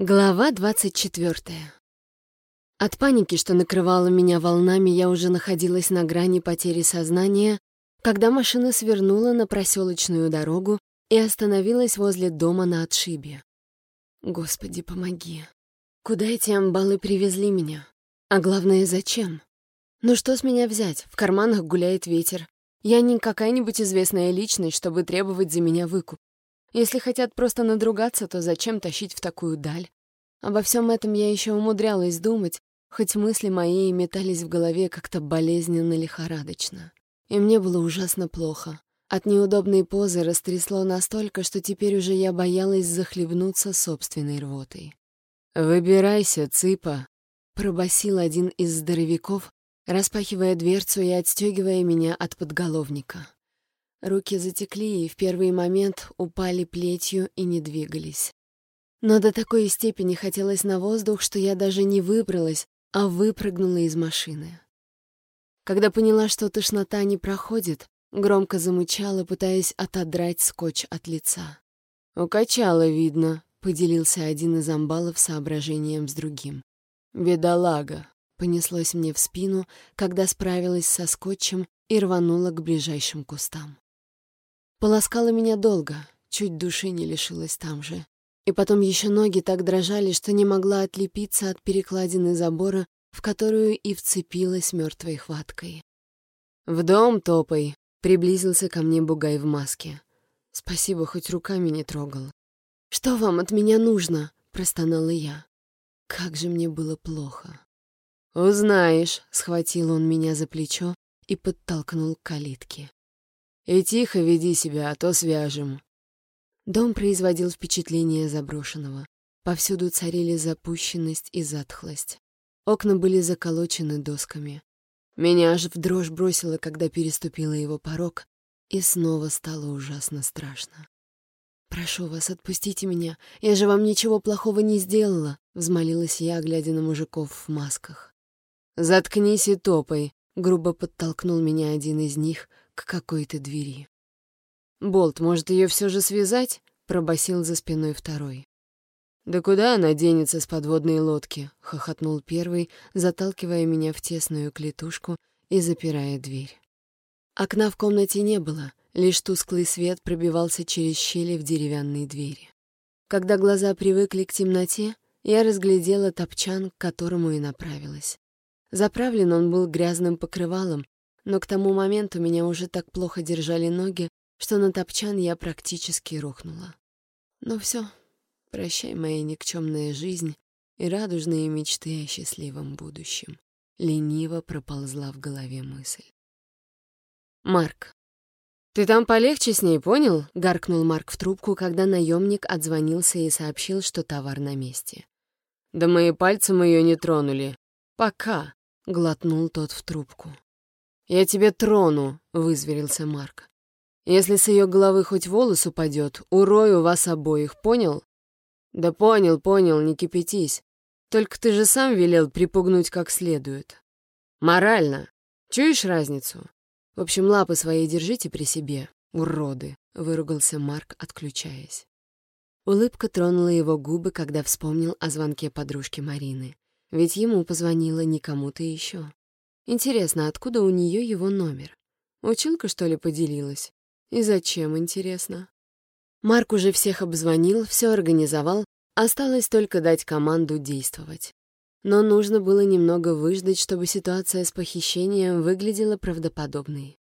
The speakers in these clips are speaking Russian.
Глава двадцать четвертая. От паники, что накрывала меня волнами, я уже находилась на грани потери сознания, когда машина свернула на проселочную дорогу и остановилась возле дома на отшибе. Господи, помоги. Куда эти амбалы привезли меня? А главное, зачем? Ну что с меня взять? В карманах гуляет ветер. Я не какая-нибудь известная личность, чтобы требовать за меня выкуп. Если хотят просто надругаться, то зачем тащить в такую даль? Обо всем этом я еще умудрялась думать, хоть мысли мои метались в голове как-то болезненно лихорадочно. И мне было ужасно плохо. От неудобной позы растрясло настолько, что теперь уже я боялась захлебнуться собственной рвотой. «Выбирайся, цыпа!» — пробасил один из здоровяков, распахивая дверцу и отстегивая меня от подголовника. Руки затекли и в первый момент упали плетью и не двигались. Но до такой степени хотелось на воздух, что я даже не выбралась, а выпрыгнула из машины. Когда поняла, что тошнота не проходит, громко замычала, пытаясь отодрать скотч от лица. «Укачало, видно», — поделился один из амбалов соображением с другим. «Бедолага», — понеслось мне в спину, когда справилась со скотчем и рванула к ближайшим кустам. Полоскала меня долго, чуть души не лишилась там же. И потом еще ноги так дрожали, что не могла отлепиться от перекладины забора, в которую и вцепилась мертвой хваткой. «В дом топай!» — приблизился ко мне бугай в маске. Спасибо, хоть руками не трогал. «Что вам от меня нужно?» — простонала я. Как же мне было плохо. «Узнаешь», — схватил он меня за плечо и подтолкнул к калитке. И тихо веди себя, а то свяжем». Дом производил впечатление заброшенного. Повсюду царили запущенность и затхлость. Окна были заколочены досками. Меня аж в дрожь бросило, когда переступила его порог, и снова стало ужасно страшно. «Прошу вас, отпустите меня. Я же вам ничего плохого не сделала», — взмолилась я, глядя на мужиков в масках. «Заткнись и топай», — грубо подтолкнул меня один из них, к какой-то двери. «Болт, может, ее все же связать?» — пробасил за спиной второй. «Да куда она денется с подводной лодки?» — хохотнул первый, заталкивая меня в тесную клетушку и запирая дверь. Окна в комнате не было, лишь тусклый свет пробивался через щели в деревянной двери. Когда глаза привыкли к темноте, я разглядела топчан, к которому и направилась. Заправлен он был грязным покрывалом, но к тому моменту меня уже так плохо держали ноги, что на топчан я практически рухнула. Ну все, прощай моя никчемная жизнь и радужные мечты о счастливом будущем. Лениво проползла в голове мысль. Марк. «Ты там полегче с ней, понял?» — гаркнул Марк в трубку, когда наемник отзвонился и сообщил, что товар на месте. «Да мои пальцем ее не тронули. Пока!» — глотнул тот в трубку. «Я тебе трону», — вызверился Марк. «Если с ее головы хоть волос упадет, урою вас обоих, понял?» «Да понял, понял, не кипятись. Только ты же сам велел припугнуть как следует. Морально. Чуешь разницу? В общем, лапы свои держите при себе, уроды», — выругался Марк, отключаясь. Улыбка тронула его губы, когда вспомнил о звонке подружки Марины. Ведь ему позвонила не кому-то еще. Интересно, откуда у нее его номер? Училка, что ли, поделилась? И зачем, интересно? Марк уже всех обзвонил, все организовал, осталось только дать команду действовать. Но нужно было немного выждать, чтобы ситуация с похищением выглядела правдоподобной.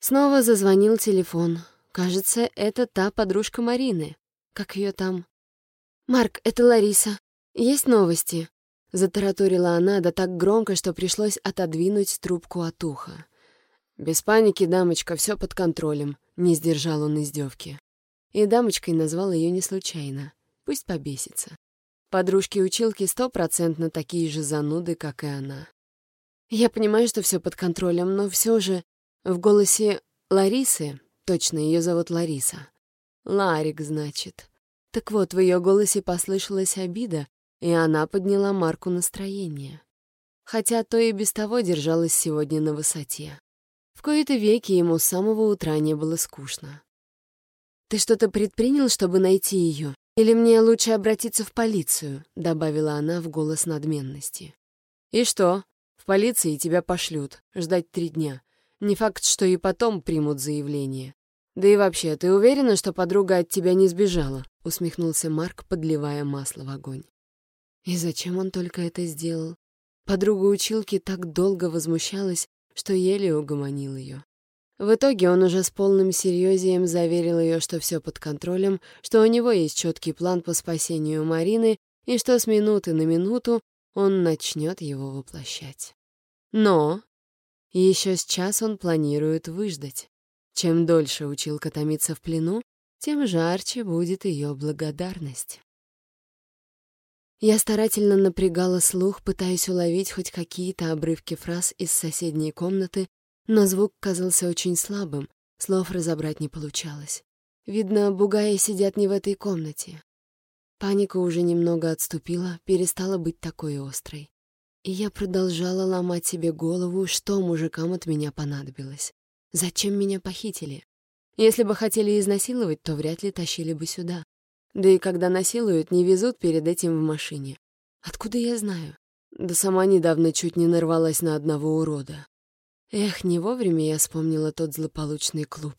Снова зазвонил телефон. Кажется, это та подружка Марины. Как ее там? «Марк, это Лариса. Есть новости?» Затараторила она, да так громко, что пришлось отодвинуть трубку от уха. «Без паники, дамочка, все под контролем», — не сдержал он издевки. И дамочкой назвал ее не случайно. Пусть побесится. Подружки-училки стопроцентно такие же зануды, как и она. Я понимаю, что все под контролем, но все же в голосе Ларисы, точно ее зовут Лариса, Ларик, значит. Так вот, в ее голосе послышалась обида, и она подняла Марку настроение. Хотя то и без того держалась сегодня на высоте. В кои-то веки ему с самого утра не было скучно. «Ты что-то предпринял, чтобы найти ее? Или мне лучше обратиться в полицию?» — добавила она в голос надменности. «И что? В полиции тебя пошлют. Ждать три дня. Не факт, что и потом примут заявление. Да и вообще, ты уверена, что подруга от тебя не сбежала?» — усмехнулся Марк, подливая масло в огонь. И зачем он только это сделал? Подруга училки так долго возмущалась, что еле угомонил ее. В итоге он уже с полным серьезием заверил ее, что все под контролем, что у него есть четкий план по спасению Марины и что с минуты на минуту он начнет его воплощать. Но еще с час он планирует выждать. Чем дольше училка томится в плену, тем жарче будет ее благодарность. Я старательно напрягала слух, пытаясь уловить хоть какие-то обрывки фраз из соседней комнаты, но звук казался очень слабым, слов разобрать не получалось. Видно, бугаи сидят не в этой комнате. Паника уже немного отступила, перестала быть такой острой. И я продолжала ломать себе голову, что мужикам от меня понадобилось. Зачем меня похитили? Если бы хотели изнасиловать, то вряд ли тащили бы сюда. Да и когда насилуют, не везут перед этим в машине. Откуда я знаю? Да сама недавно чуть не нарвалась на одного урода. Эх, не вовремя я вспомнила тот злополучный клуб.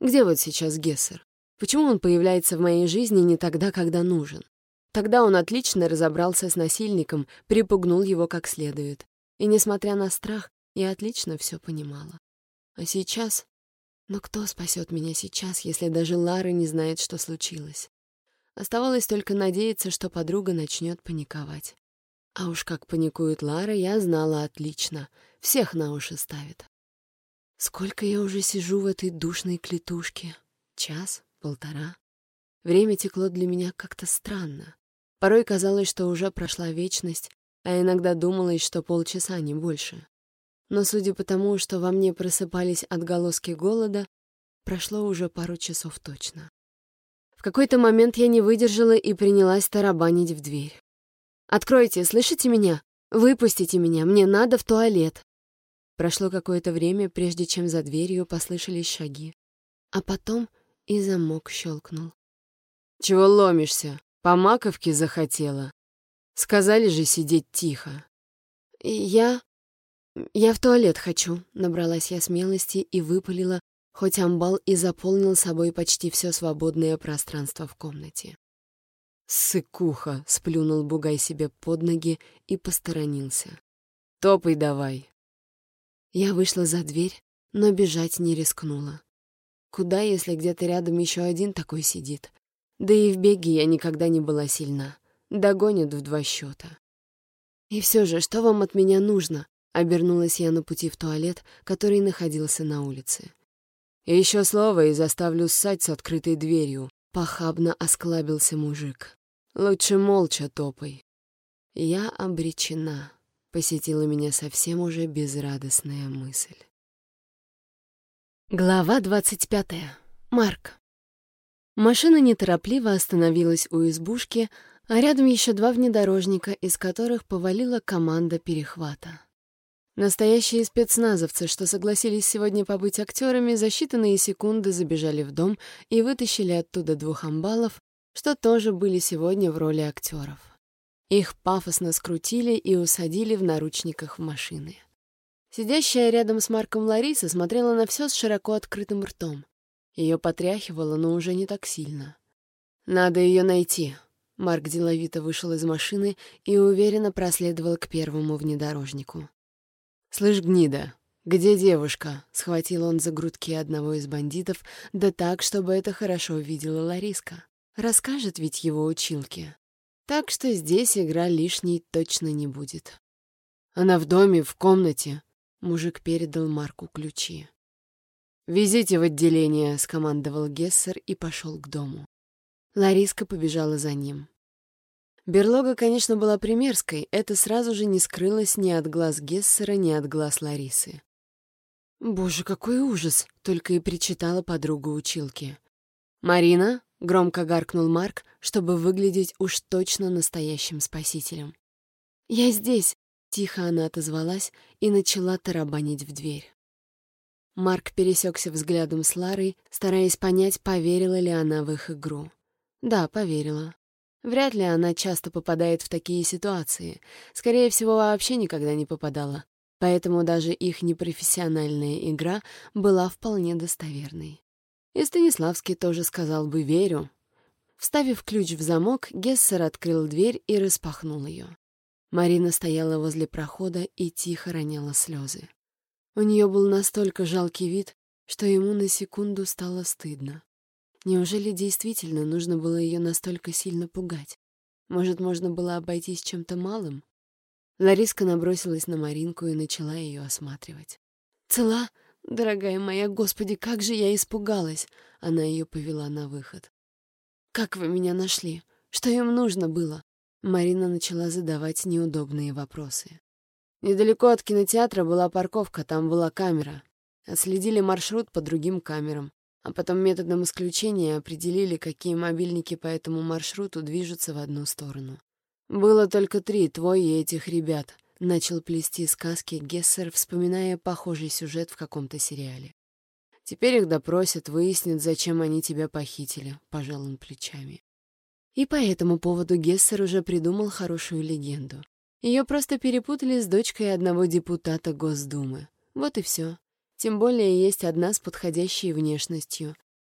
Где вот сейчас Гессер? Почему он появляется в моей жизни не тогда, когда нужен? Тогда он отлично разобрался с насильником, припугнул его как следует. И, несмотря на страх, я отлично все понимала. А сейчас... Но кто спасет меня сейчас, если даже Лара не знает, что случилось? Оставалось только надеяться, что подруга начнет паниковать. А уж как паникует Лара, я знала отлично — всех на уши ставит. Сколько я уже сижу в этой душной клетушке? Час? Полтора? Время текло для меня как-то странно. Порой казалось, что уже прошла вечность, а иногда думалось, что полчаса, не больше. Но судя по тому, что во мне просыпались отголоски голода, прошло уже пару часов точно. В какой-то момент я не выдержала и принялась тарабанить в дверь. «Откройте, слышите меня? Выпустите меня, мне надо в туалет!» Прошло какое-то время, прежде чем за дверью послышались шаги. А потом и замок щелкнул. «Чего ломишься? По маковке захотела? Сказали же сидеть тихо». «Я... я в туалет хочу», — набралась я смелости и выпалила, хоть амбал и заполнил собой почти все свободное пространство в комнате. «Сыкуха!» — сплюнул Бугай себе под ноги и посторонился. «Топай давай, я вышла за дверь, но бежать не рискнула. Куда, если где-то рядом еще один такой сидит? Да и в беге я никогда не была сильна. Догонят в два счета. «И все же, что вам от меня нужно?» — обернулась я на пути в туалет, который находился на улице. «И еще слово, и заставлю ссать с открытой дверью», — похабно осклабился мужик. «Лучше молча топай». Я обречена посетила меня совсем уже безрадостная мысль. Глава двадцать пятая. Марк. Машина неторопливо остановилась у избушки, а рядом еще два внедорожника, из которых повалила команда перехвата. Настоящие спецназовцы, что согласились сегодня побыть актерами, за считанные секунды забежали в дом и вытащили оттуда двух амбалов, что тоже были сегодня в роли актеров. Их пафосно скрутили и усадили в наручниках в машины. Сидящая рядом с Марком Лариса смотрела на все с широко открытым ртом. Ее потряхивало, но уже не так сильно. «Надо ее найти». Марк деловито вышел из машины и уверенно проследовал к первому внедорожнику. «Слышь, гнида, где девушка?» — схватил он за грудки одного из бандитов, да так, чтобы это хорошо видела Лариска. Расскажет ведь его училке. Так что здесь игра лишней точно не будет. Она в доме, в комнате. Мужик передал Марку ключи. «Везите в отделение», — скомандовал Гессер и пошел к дому. Лариска побежала за ним. Берлога, конечно, была примерской, это сразу же не скрылось ни от глаз Гессера, ни от глаз Ларисы. «Боже, какой ужас!» — только и причитала подруга училки. «Марина?» — громко гаркнул Марк, чтобы выглядеть уж точно настоящим спасителем. «Я здесь!» — тихо она отозвалась и начала тарабанить в дверь. Марк пересекся взглядом с Ларой, стараясь понять, поверила ли она в их игру. Да, поверила. Вряд ли она часто попадает в такие ситуации. Скорее всего, вообще никогда не попадала. Поэтому даже их непрофессиональная игра была вполне достоверной. И Станиславский тоже сказал бы «верю». Вставив ключ в замок, Гессер открыл дверь и распахнул ее. Марина стояла возле прохода и тихо роняла слезы. У нее был настолько жалкий вид, что ему на секунду стало стыдно. Неужели действительно нужно было ее настолько сильно пугать? Может, можно было обойтись чем-то малым? Лариска набросилась на Маринку и начала ее осматривать. «Цела? Дорогая моя, господи, как же я испугалась!» Она ее повела на выход. «Как вы меня нашли? Что им нужно было?» Марина начала задавать неудобные вопросы. Недалеко от кинотеатра была парковка, там была камера. Отследили маршрут по другим камерам а потом методом исключения определили, какие мобильники по этому маршруту движутся в одну сторону. «Было только три, твой и этих ребят», — начал плести сказки Гессер, вспоминая похожий сюжет в каком-то сериале. «Теперь их допросят, выяснят, зачем они тебя похитили», — пожал он плечами. И по этому поводу Гессер уже придумал хорошую легенду. Ее просто перепутали с дочкой одного депутата Госдумы. Вот и все. Тем более есть одна с подходящей внешностью.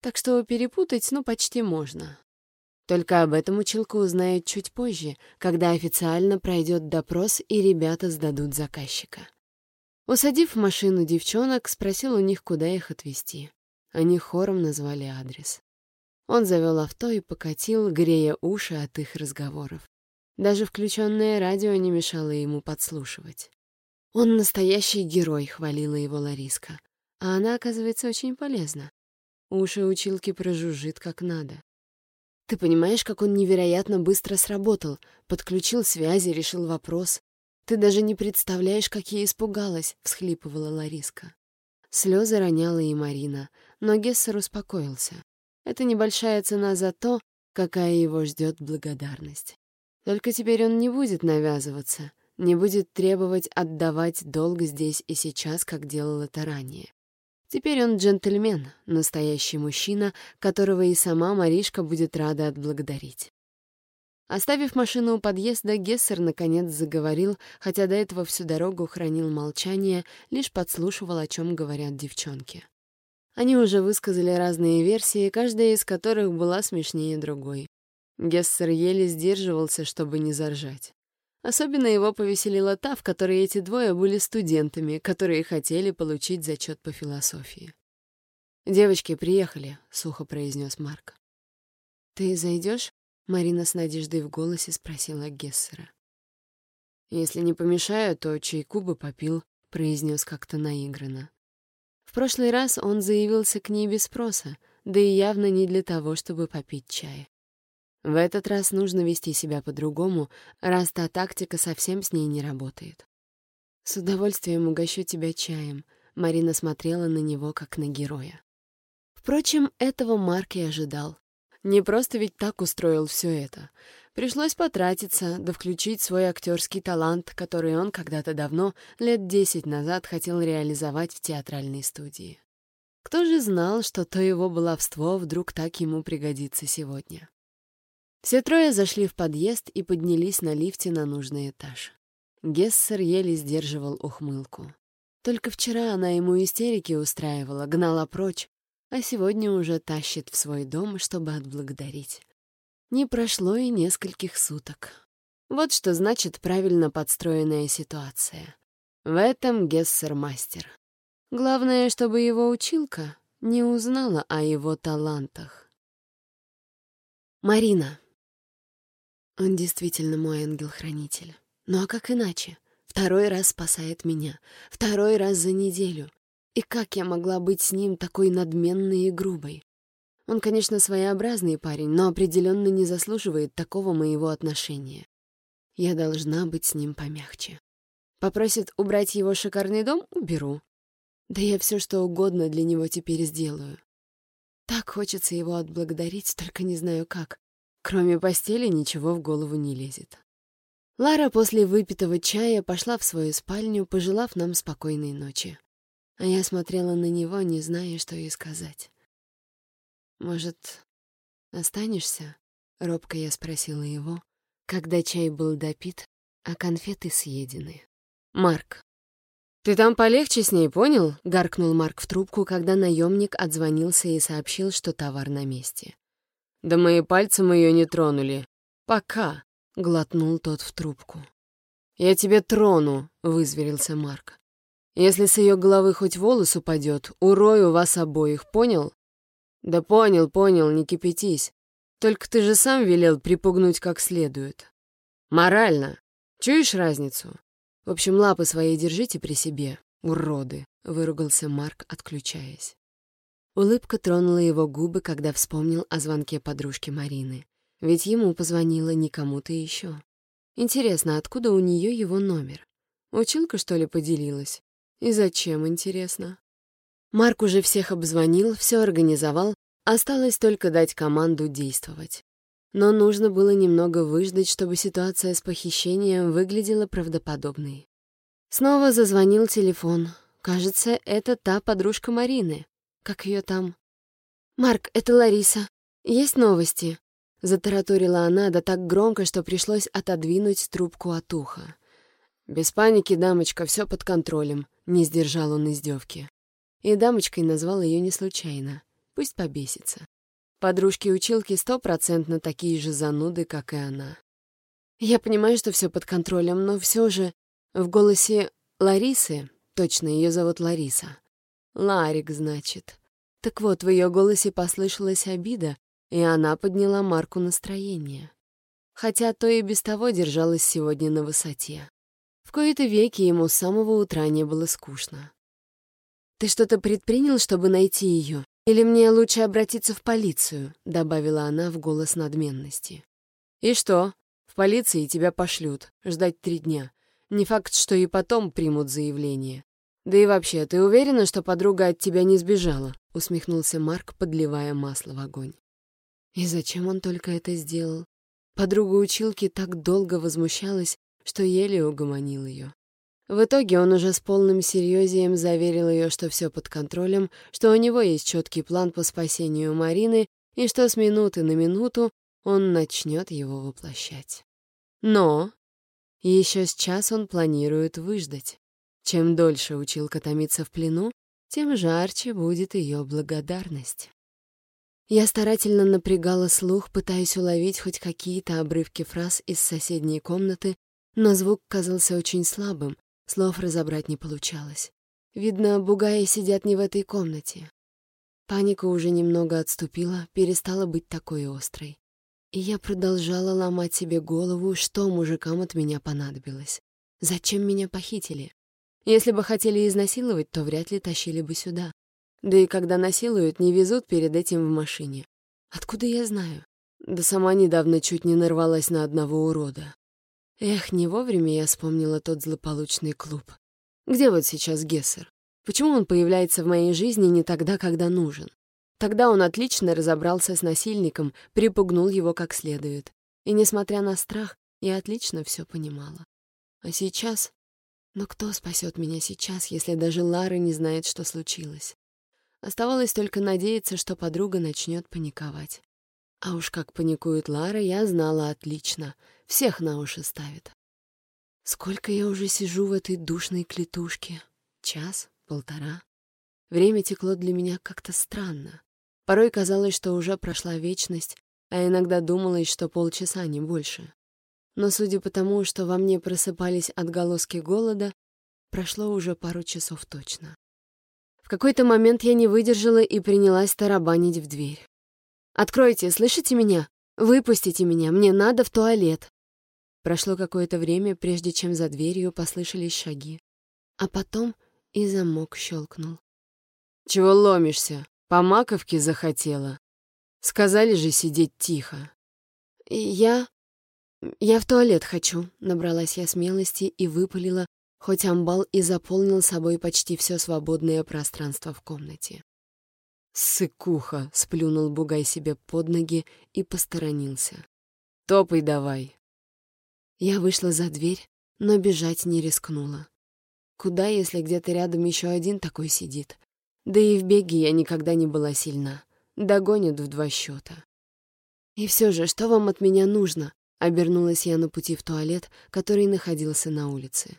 Так что перепутать, ну, почти можно. Только об этом училка узнает чуть позже, когда официально пройдет допрос и ребята сдадут заказчика. Усадив в машину девчонок, спросил у них, куда их отвезти. Они хором назвали адрес. Он завел авто и покатил, грея уши от их разговоров. Даже включенное радио не мешало ему подслушивать. «Он настоящий герой», — хвалила его Лариска. А она, оказывается, очень полезна. Уши училки прожужжит как надо. Ты понимаешь, как он невероятно быстро сработал, подключил связи, решил вопрос. Ты даже не представляешь, как я испугалась, — всхлипывала Лариска. Слезы роняла и Марина, но Гессер успокоился. Это небольшая цена за то, какая его ждет благодарность. Только теперь он не будет навязываться, не будет требовать отдавать долг здесь и сейчас, как делал это ранее. Теперь он джентльмен, настоящий мужчина, которого и сама Маришка будет рада отблагодарить. Оставив машину у подъезда, Гессер наконец заговорил, хотя до этого всю дорогу хранил молчание, лишь подслушивал, о чем говорят девчонки. Они уже высказали разные версии, каждая из которых была смешнее другой. Гессер еле сдерживался, чтобы не заржать. Особенно его повеселила та, в которой эти двое были студентами, которые хотели получить зачет по философии. «Девочки приехали», — сухо произнес Марк. «Ты зайдешь?» — Марина с надеждой в голосе спросила Гессера. «Если не помешаю, то чайку бы попил», — произнес как-то наигранно. В прошлый раз он заявился к ней без спроса, да и явно не для того, чтобы попить чай. В этот раз нужно вести себя по-другому, раз та тактика совсем с ней не работает. «С удовольствием угощу тебя чаем», — Марина смотрела на него, как на героя. Впрочем, этого Марк и ожидал. Не просто ведь так устроил все это. Пришлось потратиться, да включить свой актерский талант, который он когда-то давно, лет десять назад, хотел реализовать в театральной студии. Кто же знал, что то его баловство вдруг так ему пригодится сегодня? Все трое зашли в подъезд и поднялись на лифте на нужный этаж. Гессер еле сдерживал ухмылку. Только вчера она ему истерики устраивала, гнала прочь, а сегодня уже тащит в свой дом, чтобы отблагодарить. Не прошло и нескольких суток. Вот что значит правильно подстроенная ситуация. В этом Гессер мастер. Главное, чтобы его училка не узнала о его талантах. Марина. Он действительно мой ангел-хранитель. Ну а как иначе? Второй раз спасает меня. Второй раз за неделю. И как я могла быть с ним такой надменной и грубой? Он, конечно, своеобразный парень, но определенно не заслуживает такого моего отношения. Я должна быть с ним помягче. Попросит убрать его шикарный дом — уберу. Да я все что угодно для него теперь сделаю. Так хочется его отблагодарить, только не знаю как. Кроме постели ничего в голову не лезет. Лара после выпитого чая пошла в свою спальню, пожелав нам спокойной ночи. А я смотрела на него, не зная, что ей сказать. «Может, останешься?» Робко я спросила его, когда чай был допит, а конфеты съедены. «Марк, ты там полегче с ней, понял?» — гаркнул Марк в трубку, когда наемник отзвонился и сообщил, что товар на месте. «Да мои пальцы мы ее не тронули. Пока», — глотнул тот в трубку. «Я тебе трону», — вызверился Марк. «Если с ее головы хоть волос упадет, урою вас обоих, понял?» «Да понял, понял, не кипятись. Только ты же сам велел припугнуть как следует. Морально. Чуешь разницу? В общем, лапы свои держите при себе, уроды», — выругался Марк, отключаясь. Улыбка тронула его губы, когда вспомнил о звонке подружки Марины. Ведь ему позвонила не кому-то еще. Интересно, откуда у нее его номер? Училка, что ли, поделилась? И зачем, интересно? Марк уже всех обзвонил, все организовал, Осталось только дать команду действовать. Но нужно было немного выждать, чтобы ситуация с похищением выглядела правдоподобной. Снова зазвонил телефон. Кажется, это та подружка Марины. Как ее там? «Марк, это Лариса. Есть новости?» Затараторила она, да так громко, что пришлось отодвинуть трубку от уха. «Без паники, дамочка, все под контролем», — не сдержал он издевки. И дамочкой назвал ее не случайно. Пусть побесится. Подружки-училки стопроцентно такие же зануды, как и она. Я понимаю, что все под контролем, но все же в голосе Ларисы, точно ее зовут Лариса. Ларик, значит. Так вот, в ее голосе послышалась обида, и она подняла Марку настроение. Хотя то и без того держалась сегодня на высоте. В кои-то веки ему с самого утра не было скучно. «Ты что-то предпринял, чтобы найти ее?» «Или мне лучше обратиться в полицию», — добавила она в голос надменности. «И что? В полиции тебя пошлют. Ждать три дня. Не факт, что и потом примут заявление. Да и вообще, ты уверена, что подруга от тебя не сбежала?» — усмехнулся Марк, подливая масло в огонь. И зачем он только это сделал? Подруга училки так долго возмущалась, что еле угомонил ее. В итоге он уже с полным серьезием заверил ее, что все под контролем, что у него есть четкий план по спасению Марины и что с минуты на минуту он начнет его воплощать. Но еще с час он планирует выждать. Чем дольше училка томится в плену, тем жарче будет ее благодарность. Я старательно напрягала слух, пытаясь уловить хоть какие-то обрывки фраз из соседней комнаты, но звук казался очень слабым, Слов разобрать не получалось. Видно, бугаи сидят не в этой комнате. Паника уже немного отступила, перестала быть такой острой. И я продолжала ломать себе голову, что мужикам от меня понадобилось. Зачем меня похитили? Если бы хотели изнасиловать, то вряд ли тащили бы сюда. Да и когда насилуют, не везут перед этим в машине. Откуда я знаю? Да сама недавно чуть не нарвалась на одного урода. Эх, не вовремя я вспомнила тот злополучный клуб. Где вот сейчас Гессер? Почему он появляется в моей жизни не тогда, когда нужен? Тогда он отлично разобрался с насильником, припугнул его как следует. И, несмотря на страх, я отлично все понимала. А сейчас... Но кто спасет меня сейчас, если даже Лара не знает, что случилось? Оставалось только надеяться, что подруга начнет паниковать. А уж как паникует Лара, я знала отлично. Всех на уши ставит. Сколько я уже сижу в этой душной клетушке? Час? Полтора? Время текло для меня как-то странно. Порой казалось, что уже прошла вечность, а иногда думалось, что полчаса, не больше. Но судя по тому, что во мне просыпались отголоски голода, прошло уже пару часов точно. В какой-то момент я не выдержала и принялась тарабанить в дверь. «Откройте, слышите меня? Выпустите меня, мне надо в туалет!» Прошло какое-то время, прежде чем за дверью послышались шаги. А потом и замок щелкнул. «Чего ломишься? По маковке захотела? Сказали же сидеть тихо». «Я... я в туалет хочу», — набралась я смелости и выпалила, хоть амбал и заполнил собой почти все свободное пространство в комнате. «Сыкуха!» — сплюнул Бугай себе под ноги и посторонился. «Топай давай!» Я вышла за дверь, но бежать не рискнула. Куда, если где-то рядом еще один такой сидит? Да и в беге я никогда не была сильна. Догонят в два счета. «И все же, что вам от меня нужно?» — обернулась я на пути в туалет, который находился на улице.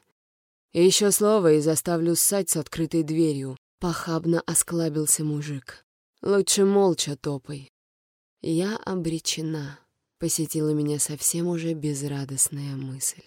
Еще слово, и заставлю ссать с открытой дверью. Похабно осклабился мужик. Лучше молча топай. Я обречена. Посетила меня совсем уже безрадостная мысль.